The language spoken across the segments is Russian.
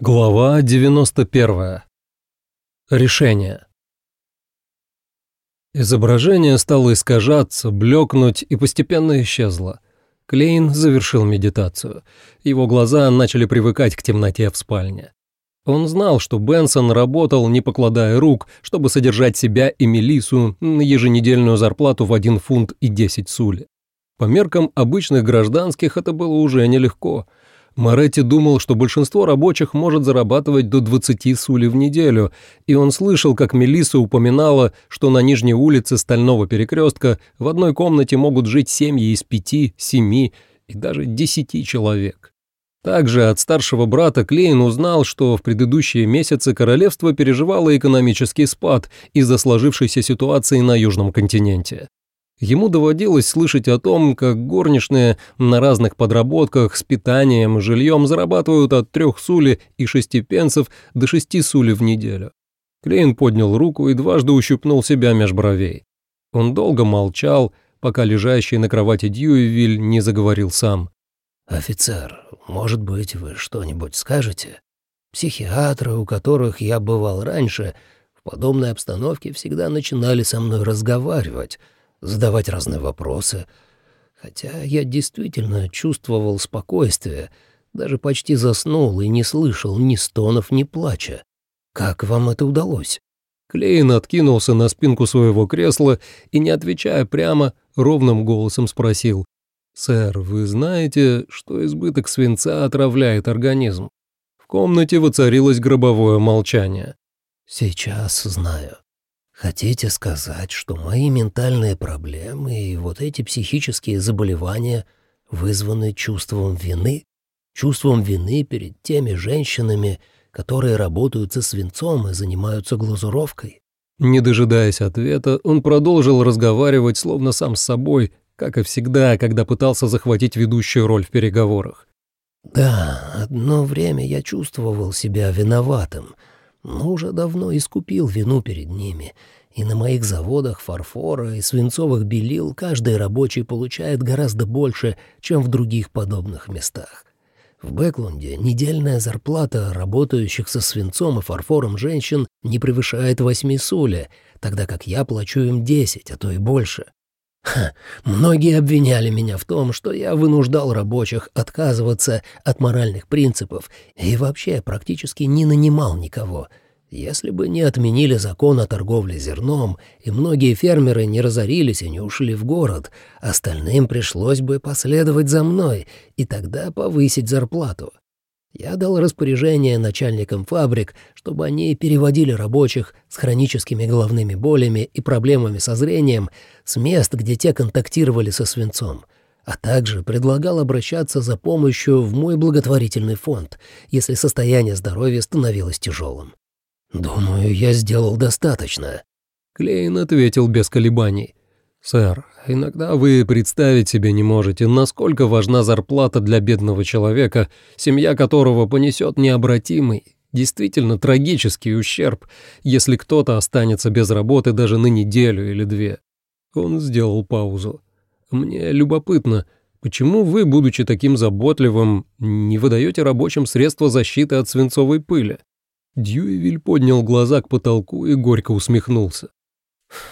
Глава 91. Решение. Изображение стало искажаться, блекнуть и постепенно исчезло. Клейн завершил медитацию. Его глаза начали привыкать к темноте в спальне. Он знал, что Бенсон работал, не покладая рук, чтобы содержать себя и Мелису на еженедельную зарплату в 1 фунт и 10 сули. По меркам обычных гражданских это было уже нелегко – Моретти думал, что большинство рабочих может зарабатывать до 20 сули в неделю, и он слышал, как Мелисса упоминала, что на нижней улице Стального перекрестка в одной комнате могут жить семьи из пяти, семи и даже десяти человек. Также от старшего брата Клейн узнал, что в предыдущие месяцы королевство переживало экономический спад из-за сложившейся ситуации на Южном континенте. Ему доводилось слышать о том, как горничные на разных подработках с питанием и жильем зарабатывают от трех сули и шести пенсов до шести сули в неделю. Клейн поднял руку и дважды ущипнул себя меж бровей. Он долго молчал, пока лежащий на кровати Дьюевиль не заговорил сам. «Офицер, может быть, вы что-нибудь скажете? Психиатры, у которых я бывал раньше, в подобной обстановке всегда начинали со мной разговаривать» задавать разные вопросы. Хотя я действительно чувствовал спокойствие, даже почти заснул и не слышал ни стонов, ни плача. Как вам это удалось?» Клейн откинулся на спинку своего кресла и, не отвечая прямо, ровным голосом спросил. «Сэр, вы знаете, что избыток свинца отравляет организм?» В комнате воцарилось гробовое молчание. «Сейчас знаю. Хотите сказать, что мои ментальные проблемы и вот эти психические заболевания вызваны чувством вины? Чувством вины перед теми женщинами, которые работают со свинцом и занимаются глазуровкой? Не дожидаясь ответа, он продолжил разговаривать словно сам с собой, как и всегда, когда пытался захватить ведущую роль в переговорах. «Да, одно время я чувствовал себя виноватым, но уже давно искупил вину перед ними, и на моих заводах фарфора и свинцовых белил каждый рабочий получает гораздо больше, чем в других подобных местах. В Бэклунде недельная зарплата работающих со свинцом и фарфором женщин не превышает восьми суля, тогда как я плачу им десять, а то и больше. Ха, многие обвиняли меня в том, что я вынуждал рабочих отказываться от моральных принципов и вообще практически не нанимал никого. Если бы не отменили закон о торговле зерном, и многие фермеры не разорились и не ушли в город, остальным пришлось бы последовать за мной и тогда повысить зарплату. Я дал распоряжение начальникам фабрик, чтобы они переводили рабочих с хроническими головными болями и проблемами со зрением с мест, где те контактировали со свинцом, а также предлагал обращаться за помощью в мой благотворительный фонд, если состояние здоровья становилось тяжелым. «Думаю, я сделал достаточно», — Клейн ответил без колебаний. «Сэр, иногда вы представить себе не можете, насколько важна зарплата для бедного человека, семья которого понесет необратимый, действительно трагический ущерб, если кто-то останется без работы даже на неделю или две». Он сделал паузу. «Мне любопытно, почему вы, будучи таким заботливым, не выдаете рабочим средства защиты от свинцовой пыли?» Дьюевиль поднял глаза к потолку и горько усмехнулся.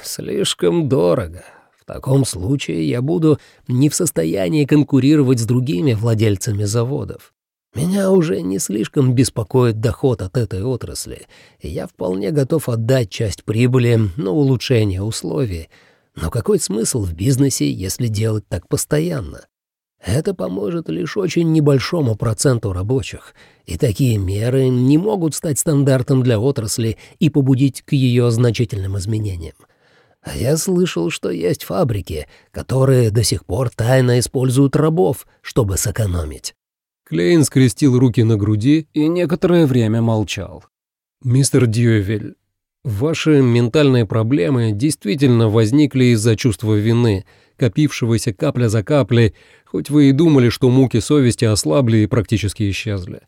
«Слишком дорого. В таком случае я буду не в состоянии конкурировать с другими владельцами заводов. Меня уже не слишком беспокоит доход от этой отрасли, и я вполне готов отдать часть прибыли на улучшение условий. Но какой смысл в бизнесе, если делать так постоянно? Это поможет лишь очень небольшому проценту рабочих, и такие меры не могут стать стандартом для отрасли и побудить к ее значительным изменениям. А я слышал, что есть фабрики, которые до сих пор тайно используют рабов, чтобы сэкономить. Клейн скрестил руки на груди и некоторое время молчал. «Мистер Дьювель, ваши ментальные проблемы действительно возникли из-за чувства вины, копившегося капля за каплей, хоть вы и думали, что муки совести ослабли и практически исчезли.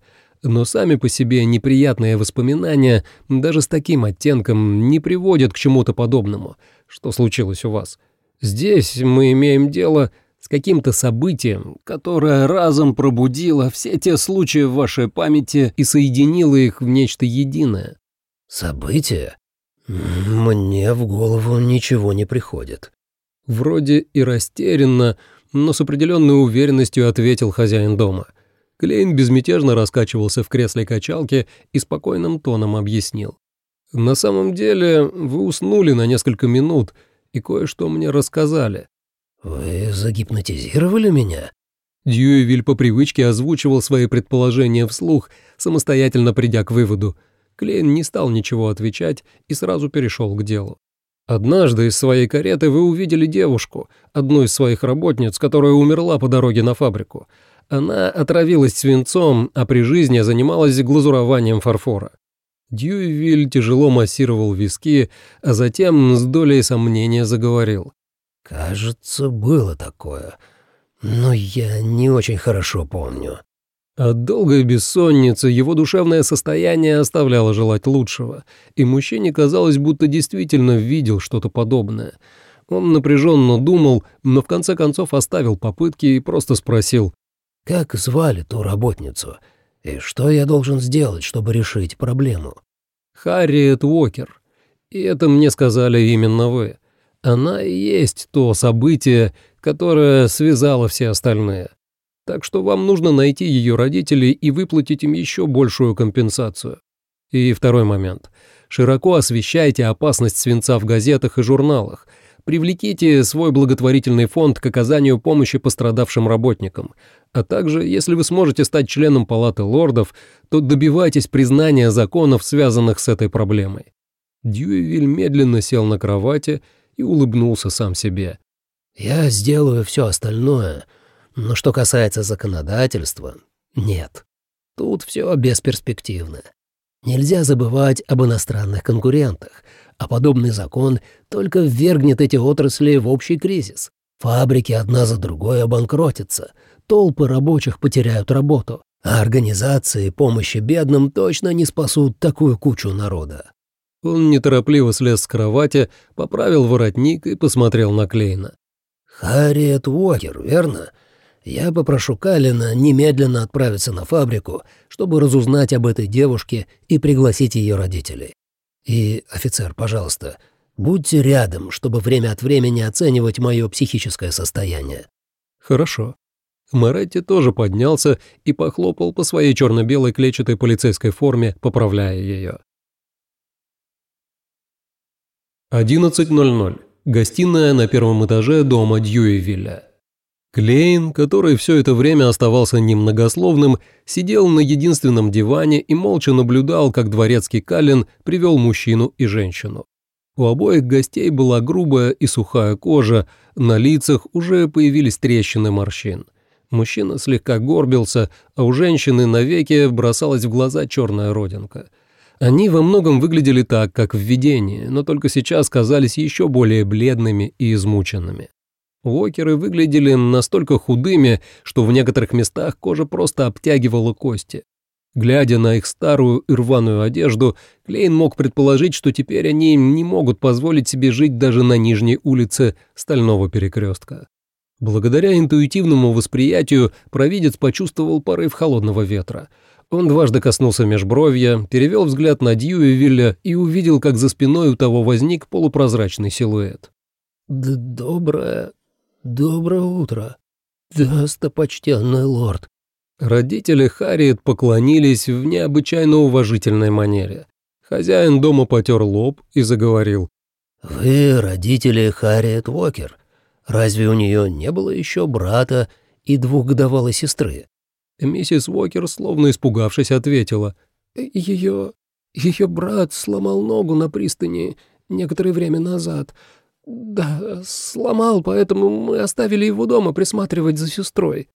Но сами по себе неприятные воспоминания даже с таким оттенком не приводят к чему-то подобному, что случилось у вас. Здесь мы имеем дело с каким-то событием, которое разом пробудило все те случаи в вашей памяти и соединило их в нечто единое. Событие? Мне в голову ничего не приходит. Вроде и растерянно, но с определенной уверенностью ответил хозяин дома. Клейн безмятежно раскачивался в кресле качалки и спокойным тоном объяснил. «На самом деле вы уснули на несколько минут и кое-что мне рассказали. «Вы загипнотизировали меня?» Дьюевиль по привычке озвучивал свои предположения вслух, самостоятельно придя к выводу. Клейн не стал ничего отвечать и сразу перешел к делу. «Однажды из своей кареты вы увидели девушку, одну из своих работниц, которая умерла по дороге на фабрику. Она отравилась свинцом, а при жизни занималась глазурованием фарфора. Дьюевиль тяжело массировал виски, а затем с долей сомнения заговорил. «Кажется, было такое, но я не очень хорошо помню». От долгой бессонницы его душевное состояние оставляло желать лучшего, и мужчине казалось, будто действительно видел что-то подобное. Он напряженно думал, но в конце концов оставил попытки и просто спросил. «Как звали ту работницу? И что я должен сделать, чтобы решить проблему?» «Харриет Уокер. И это мне сказали именно вы. Она и есть то событие, которое связало все остальные. Так что вам нужно найти ее родителей и выплатить им еще большую компенсацию. И второй момент. Широко освещайте опасность свинца в газетах и журналах. Привлеките свой благотворительный фонд к оказанию помощи пострадавшим работникам. А также, если вы сможете стать членом Палаты лордов, то добивайтесь признания законов, связанных с этой проблемой. Дьюевиль медленно сел на кровати и улыбнулся сам себе. «Я сделаю все остальное, но что касается законодательства, нет. Тут все бесперспективно. Нельзя забывать об иностранных конкурентах, а подобный закон только ввергнет эти отрасли в общий кризис. Фабрики одна за другой обанкротятся, толпы рабочих потеряют работу, а организации помощи бедным точно не спасут такую кучу народа. Он неторопливо слез с кровати, поправил воротник и посмотрел на Клейна. «Харриет Уокер, верно? Я попрошу Калина немедленно отправиться на фабрику, чтобы разузнать об этой девушке и пригласить ее родителей. И, офицер, пожалуйста, будьте рядом, чтобы время от времени оценивать мое психическое состояние». «Хорошо». Моретти тоже поднялся и похлопал по своей черно-белой клетчатой полицейской форме, поправляя ее. 11.00. Гостиная на первом этаже дома Дьюевилля. Клейн, который все это время оставался немногословным, сидел на единственном диване и молча наблюдал, как дворецкий Каллен привел мужчину и женщину. У обоих гостей была грубая и сухая кожа, на лицах уже появились трещины морщин. Мужчина слегка горбился, а у женщины навеки бросалась в глаза черная родинка – они во многом выглядели так, как в видении, но только сейчас казались еще более бледными и измученными. Уокеры выглядели настолько худыми, что в некоторых местах кожа просто обтягивала кости. Глядя на их старую и рваную одежду, Клейн мог предположить, что теперь они не могут позволить себе жить даже на нижней улице Стального перекрестка. Благодаря интуитивному восприятию провидец почувствовал порыв холодного ветра – он дважды коснулся межбровья, перевел взгляд на Дьюевилля и увидел, как за спиной у того возник полупрозрачный силуэт. «Доброе... доброе утро, достопочтенный лорд». Родители Харриет поклонились в необычайно уважительной манере. Хозяин дома потер лоб и заговорил. «Вы родители Харриет Уокер. Разве у нее не было еще брата и двухгодовалой сестры?» Миссис Уокер, словно испугавшись, ответила. «Ее... ее брат сломал ногу на пристани некоторое время назад. Да, сломал, поэтому мы оставили его дома присматривать за сестрой».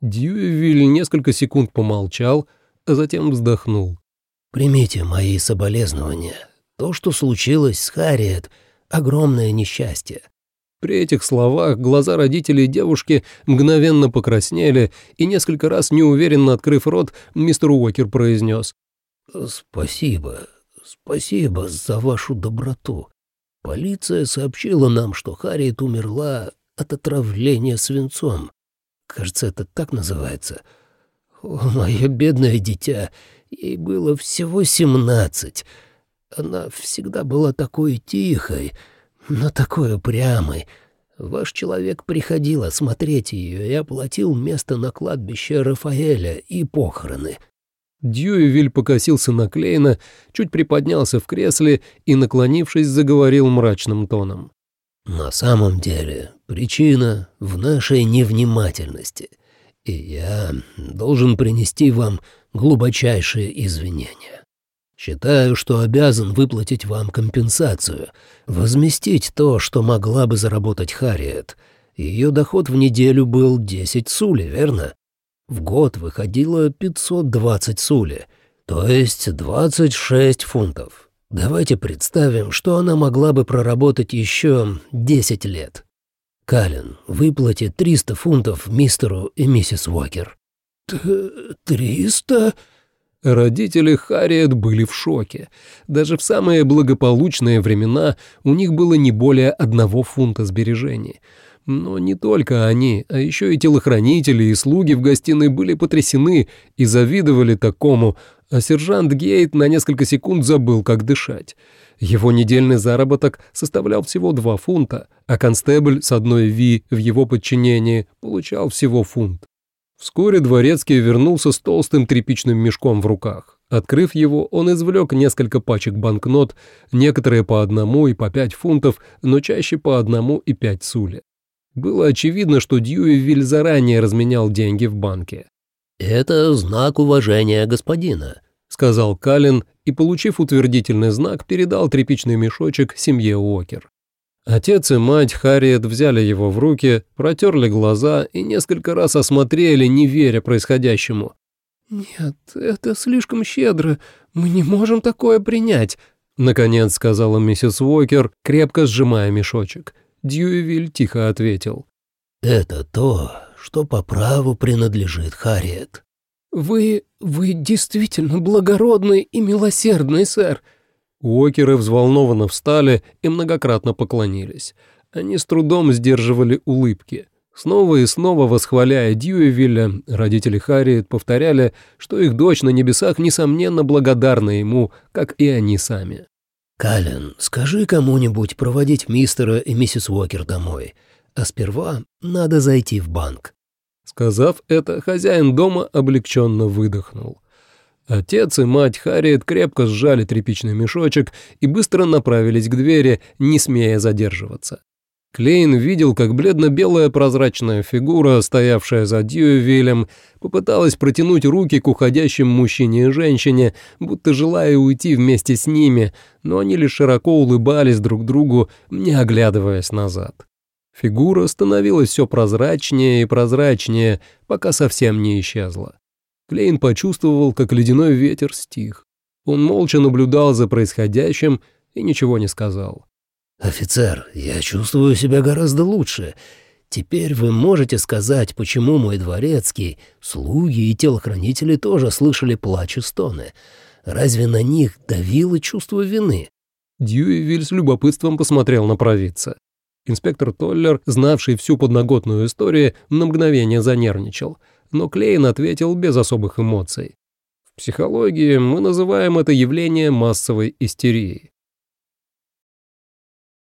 Дьюевиль несколько секунд помолчал, а затем вздохнул. «Примите мои соболезнования. То, что случилось с Харриет, огромное несчастье. При этих словах глаза родителей девушки мгновенно покраснели, и несколько раз, неуверенно открыв рот, мистер Уокер произнес. «Спасибо, спасибо за вашу доброту. Полиция сообщила нам, что Харриет умерла от отравления свинцом. Кажется, это так называется. О, мое бедное дитя, ей было всего семнадцать. Она всегда была такой тихой, но такой упрямой. Ваш человек приходил осмотреть ее и оплатил место на кладбище Рафаэля и похороны». Дьюивиль покосился на Клейна, чуть приподнялся в кресле и, наклонившись, заговорил мрачным тоном. «На самом деле причина в нашей невнимательности, и я должен принести вам глубочайшие извинения. Считаю, что обязан выплатить вам компенсацию, возместить то, что могла бы заработать Харриет. Ее доход в неделю был 10 сули, верно? В год выходило 520 сули, то есть 26 фунтов. Давайте представим, что она могла бы проработать еще 10 лет. Калин, выплати 300 фунтов мистеру и миссис Уокер. «Триста?» Родители Харриет были в шоке. Даже в самые благополучные времена у них было не более одного фунта сбережений — но не только они, а еще и телохранители и слуги в гостиной были потрясены и завидовали такому, а сержант Гейт на несколько секунд забыл, как дышать. Его недельный заработок составлял всего два фунта, а констебль с одной Ви в его подчинении получал всего фунт. Вскоре дворецкий вернулся с толстым тряпичным мешком в руках. Открыв его, он извлек несколько пачек банкнот, некоторые по одному и по пять фунтов, но чаще по одному и пять сули. Было очевидно, что Дьюивиль заранее разменял деньги в банке. «Это знак уважения господина», — сказал Калин и, получив утвердительный знак, передал тряпичный мешочек семье Уокер. Отец и мать Харриет взяли его в руки, протерли глаза и несколько раз осмотрели, не веря происходящему. «Нет, это слишком щедро. Мы не можем такое принять», — наконец сказала миссис Уокер, крепко сжимая мешочек. Дьюивиль тихо ответил. «Это то, что по праву принадлежит Харриет». «Вы... вы действительно благородный и милосердный, сэр». Уокеры взволнованно встали и многократно поклонились. Они с трудом сдерживали улыбки. Снова и снова восхваляя Дьюевилля, родители Харриет повторяли, что их дочь на небесах несомненно благодарна ему, как и они сами. «Каллен, скажи кому-нибудь проводить мистера и миссис Уокер домой, а сперва надо зайти в банк». Сказав это, хозяин дома облегченно выдохнул. Отец и мать Харриет крепко сжали тряпичный мешочек и быстро направились к двери, не смея задерживаться. Клейн видел, как бледно-белая прозрачная фигура, стоявшая за Дьюевилем, попыталась протянуть руки к уходящим мужчине и женщине, будто желая уйти вместе с ними, но они лишь широко улыбались друг другу, не оглядываясь назад. Фигура становилась все прозрачнее и прозрачнее, пока совсем не исчезла. Клейн почувствовал, как ледяной ветер стих. Он молча наблюдал за происходящим и ничего не сказал. «Офицер, я чувствую себя гораздо лучше. Теперь вы можете сказать, почему мой дворецкий, слуги и телохранители тоже слышали плач и стоны. Разве на них давило чувство вины?» Дьюивиль с любопытством посмотрел на провидца. Инспектор Толлер, знавший всю подноготную историю, на мгновение занервничал, но Клейн ответил без особых эмоций. В психологии мы называем это явление массовой истерией.